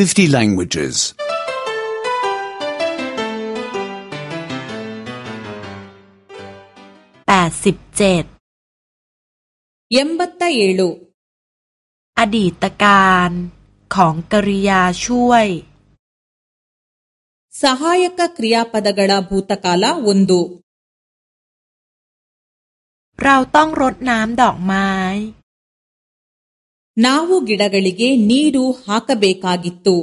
50 languages. 87 l u อดีตการของกริยาช่วย r i y a p a d a g a l a b h u t a k a l a u n d u เราต้องรดน้ำดอกไม้ ನಾವು ಗಿಡಗಳಿಗೆ ನೀರು ಹ ಾ ಕ ಬ ೇ ಕ ಾ ಗ ಿ ತ ್ตุ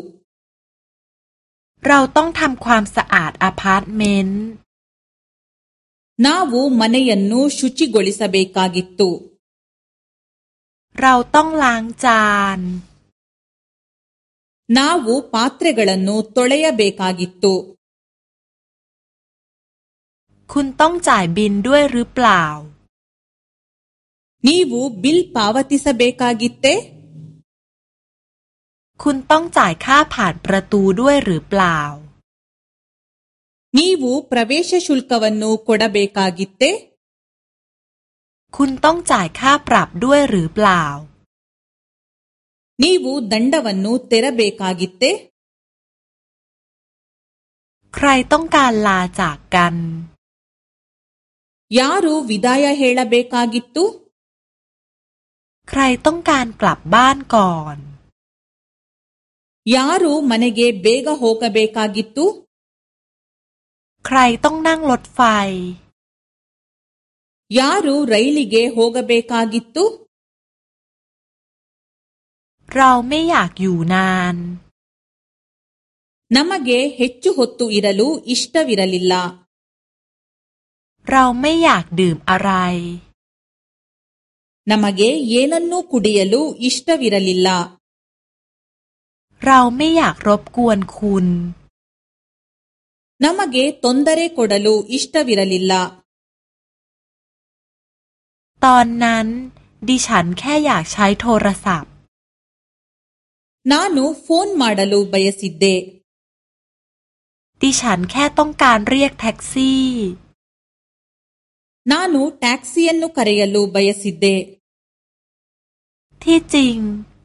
เราต้องทำความสะอาดอพาร์ตเมนต์น้าวูมันยันนูชุชิโกลิสเบกากิตุเราต้องล้างจานน้าวูปาตรเกลันนูตอลเลยาเบกากิตุคุณต้องจ่ายบินด้วยหรือเปล่านೀ ವ ು ಬಿಲ್ ಪ ಾ ವ ತ ಿ ಸ ಬ ೇกಾ ಗ ಿ ತ ್คุณต้องจ่ายค่าผ่านประตูด้วยหรือเปล่านีวูประเวชชุลกวันนูโคดเบกากิเตคุณต้องจ่ายค่าปรับด้วยหรือเปล่านีวูดันดวันนเตระเบกากิเตใครต้องการลาจากกันยารูวิดายาเฮลเบกากิตูใครต้องการกลับบ้านก่อน ยารู้มันเกเบกะโฮกะเบกากิตุ ใครต้องนั่งรถไฟ ยารู้ไรลิเกโฮกะเบกากิตุ เราไม่อยากอยู่นานน้ำเกเฮจจุฮตุอิรัลู อิสตาวิรัลิลลา เราไม่อยากดื่มอะไรนเก ನ ಮ นೆ ಏ ನ ್ู ನ ೂ ಕುಡಿಯಲು ಇ ಷ ್ ಟ ವ ಿ ರ ಲ ಿล್าเราไม่อยากรบกวนคุณนมาเกตนดเรโคดัลูอิสต์วิรลิลลาตอนนั้น ดิฉันแค่อยากใช้โทรศัพท์นานูฟนมาดัลูบยสิดเดดิฉันแค่ต้องการเรียกแท็กซี่ ನಾನು ಟ್ಯಾಕ್ಸಿಯನ್ನು ಕರೆಯಲು ಬಯಸಿದ್ದೆ ที่จริง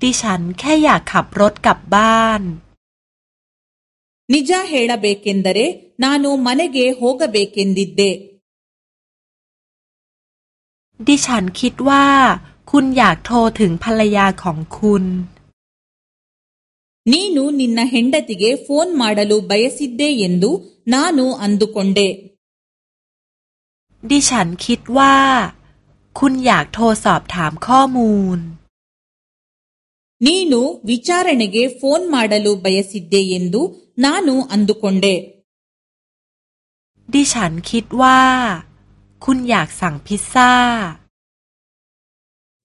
ดิฉันแค่อยากขับรถกลับบ้าน ನಿಜ ಹೇಳಬೇಕೆಂದರೆ ನಾನು ಮನೆಗೆ ಹೋಗಬೇಕೆಂದಿದ್ದೆ ดิฉันคิดว่า คุณอยากโทรถึงภรรยาของคุณ ನೀನು ನಿನ್ನ ಹೆಂಡತಿಗೆ ಫೋನ್ ಮಾಡಲು ಬಯಸಿದ್ದೆ ಎಂದು ನಾನು ಅಂದುಕೊಂಡೆ ดิฉันคิดว่าคุณอยากโทรสอบถามข้อมูล ನೀನು ವಿಚಾರಣೆಗೆ ಫೋನ್ ಮಾಡಲು ಬಯಸಿದ್ದೆ ಎಂದು ನಾನು ಅಂದುಕೊಂಡೆ ดิฉันคิดว่าคุณอยากสั่งพิซซ่า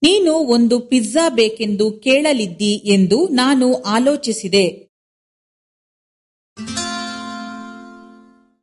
ನೀನು ಒಂದು ಪಿಜ್ಜಾ ಬೇಕೆಂದು ಕೇಳಲಿದ್ದಿ ಎಂದು ನಾನು ಆಲೋಚಿಸಿದೆ